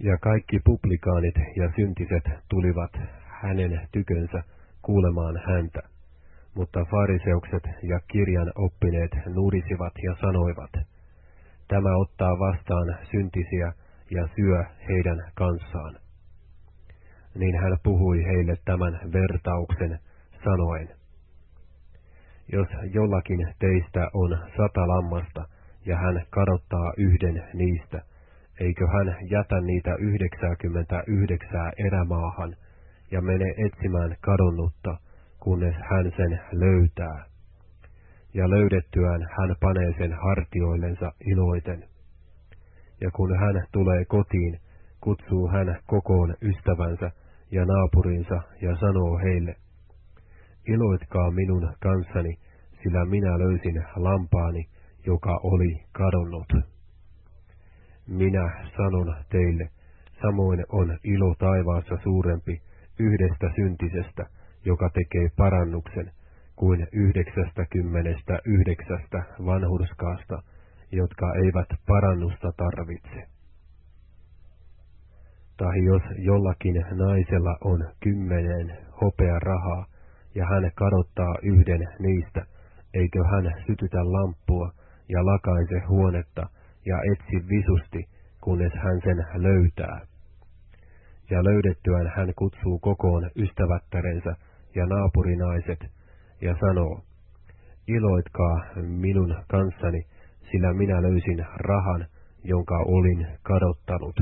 Ja kaikki publikaanit ja syntiset tulivat hänen tykönsä kuulemaan häntä. Mutta fariseukset ja kirjan oppineet nuudisivat ja sanoivat, tämä ottaa vastaan syntisiä ja syö heidän kanssaan. Niin hän puhui heille tämän vertauksen sanoen, jos jollakin teistä on sata lammasta ja hän kadottaa yhden niistä, eikö hän jätä niitä yhdeksääkymmentä yhdeksää erämaahan ja mene etsimään kadonnutta, kunnes hän sen löytää. Ja löydettyään hän panee sen hartioillensa iloiten. Ja kun hän tulee kotiin, kutsuu hän kokoon ystävänsä ja naapurinsa ja sanoo heille, iloitkaa minun kanssani, sillä minä löysin lampaani, joka oli kadonnut. Minä sanon teille, samoin on ilo taivaassa suurempi yhdestä syntisestä, joka tekee parannuksen, kuin yhdeksästä kymmenestä yhdeksästä vanhurskaasta, jotka eivät parannusta tarvitse. Tai jos jollakin naisella on kymmenen hopea rahaa, ja hän kadottaa yhden niistä, eikö hän sytytä lamppua ja lakaise huonetta ja etsi visusti, kunnes hän sen löytää. Ja löydettyään hän kutsuu kokoon ystävättärensä ja naapurinaiset ja sanoo, iloitkaa minun kanssani, sillä minä löysin rahan, jonka olin kadottanut.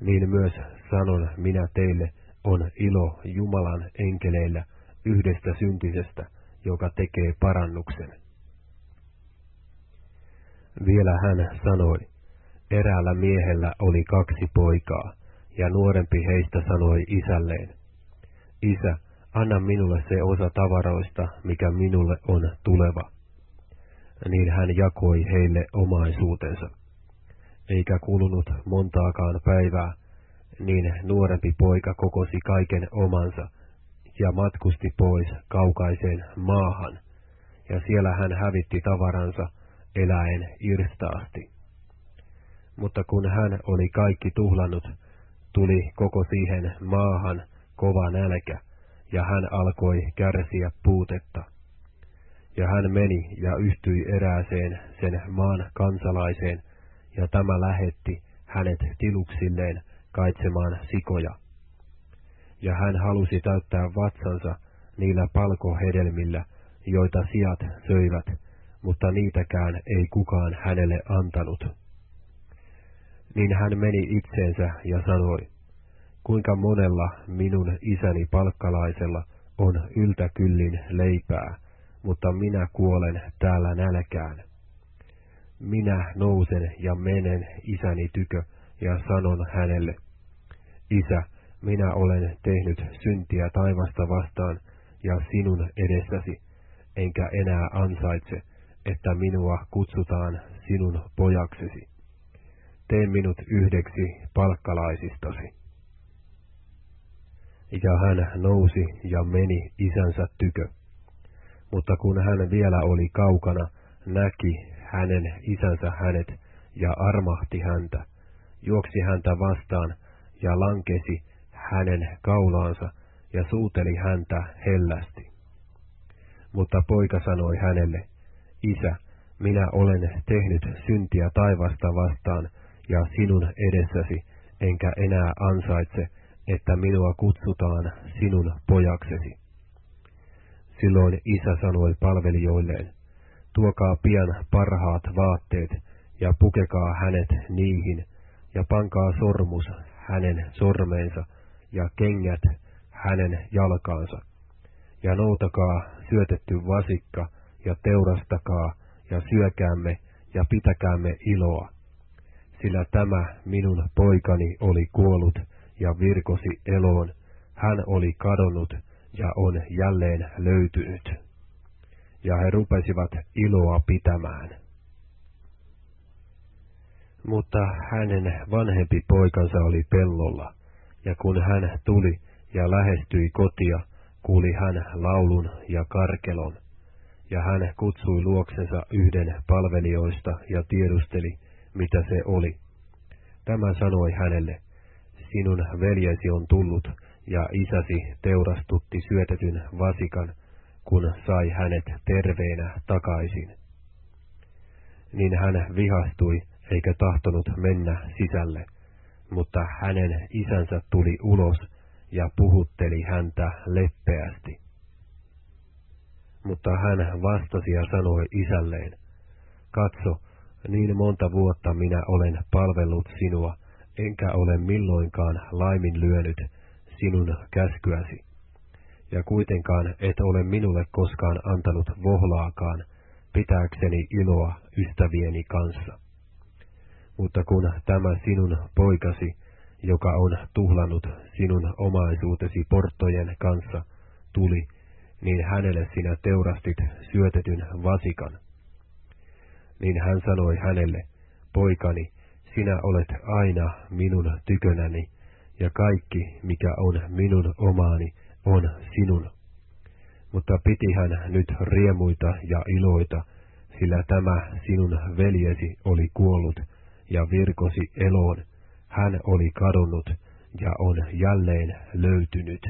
Niin myös sanon minä teille, on ilo Jumalan enkeleillä yhdestä syntisestä, joka tekee parannuksen. Vielä hän sanoi, eräällä miehellä oli kaksi poikaa, ja nuorempi heistä sanoi isälleen, Isä, anna minulle se osa tavaroista, mikä minulle on tuleva. Niin hän jakoi heille omaisuutensa. Eikä kulunut montaakaan päivää, niin nuorempi poika kokosi kaiken omansa ja matkusti pois kaukaiseen maahan, ja siellä hän hävitti tavaransa eläen irstaasti. Mutta kun hän oli kaikki tuhlannut, tuli koko siihen maahan kova nälkä, ja hän alkoi kärsiä puutetta. Ja hän meni ja yhtyi erääseen sen maan kansalaiseen, ja tämä lähetti hänet tiluksilleen kaitsemaan sikoja. Ja hän halusi täyttää vatsansa niillä palkohedelmillä, joita sijat söivät, mutta niitäkään ei kukaan hänelle antanut. Niin hän meni itseensä ja sanoi, kuinka monella minun isäni palkkalaisella on yltäkyllin leipää, mutta minä kuolen täällä nälkään. Minä nousen ja menen isäni tykö ja sanon hänelle, Isä, minä olen tehnyt syntiä taivasta vastaan ja sinun edessäsi, enkä enää ansaitse, että minua kutsutaan sinun pojaksesi. Tee minut yhdeksi palkkalaisistasi. Ja hän nousi ja meni isänsä tykö. Mutta kun hän vielä oli kaukana, näki hänen isänsä hänet ja armahti häntä, juoksi häntä vastaan ja lankesi hänen kaulaansa ja suuteli häntä hellästi. Mutta poika sanoi hänelle, Isä, minä olen tehnyt syntiä taivasta vastaan ja sinun edessäsi, enkä enää ansaitse, että minua kutsutaan sinun pojaksesi. Silloin isä sanoi palvelijoilleen, tuokaa pian parhaat vaatteet ja pukekaa hänet niihin, ja pankaa sormus hänen sormeensa ja kengät hänen jalkaansa. Ja noutakaa syötetty vasikka ja teurastakaa ja syökäämme ja pitäkäämme iloa. Sillä tämä minun poikani oli kuollut ja virkosi eloon, hän oli kadonnut ja on jälleen löytynyt. Ja he rupesivat iloa pitämään. Mutta hänen vanhempi poikansa oli pellolla, ja kun hän tuli ja lähestyi kotia, kuuli hän laulun ja karkelon. Ja hän kutsui luoksensa yhden palvelijoista ja tiedusteli, mitä se oli. Tämä sanoi hänelle, sinun veljesi on tullut, ja isäsi teurastutti syötetyn vasikan, kun sai hänet terveenä takaisin. Niin hän vihastui, eikä tahtonut mennä sisälle, mutta hänen isänsä tuli ulos ja puhutteli häntä leppeästi. Mutta hän vastasi ja sanoi isälleen, katso, niin monta vuotta minä olen palvellut sinua, enkä ole milloinkaan laiminlyönyt sinun käskyäsi. Ja kuitenkaan et ole minulle koskaan antanut vohlaakaan, pitääkseni iloa ystävieni kanssa. Mutta kun tämä sinun poikasi, joka on tuhlannut sinun omaisuutesi porttojen kanssa, tuli, niin hänelle sinä teurastit syötetyn vasikan. Niin hän sanoi hänelle, poikani, sinä olet aina minun tykönäni, ja kaikki, mikä on minun omaani, on sinun. Mutta piti hän nyt riemuita ja iloita, sillä tämä sinun veljesi oli kuollut ja virkosi eloon, hän oli kadonnut ja on jälleen löytynyt.